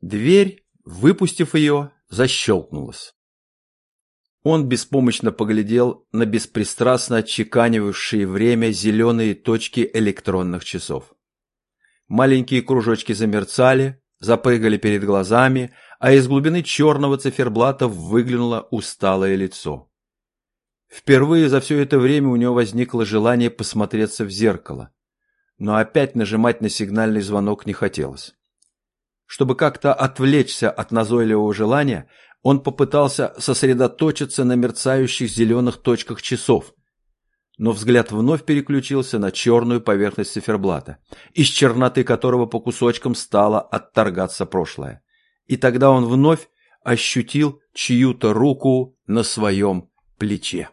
Дверь, выпустив ее, защелкнулась. Он беспомощно поглядел на беспристрастно отчеканивавшие время зеленые точки электронных часов. Маленькие кружочки замерцали, запрыгали перед глазами, а из глубины черного циферблата выглянуло усталое лицо. Впервые за все это время у него возникло желание посмотреться в зеркало, но опять нажимать на сигнальный звонок не хотелось. Чтобы как-то отвлечься от назойливого желания, он попытался сосредоточиться на мерцающих зеленых точках часов, но взгляд вновь переключился на черную поверхность циферблата, из черноты которого по кусочкам стало отторгаться прошлое. И тогда он вновь ощутил чью-то руку на своем плече.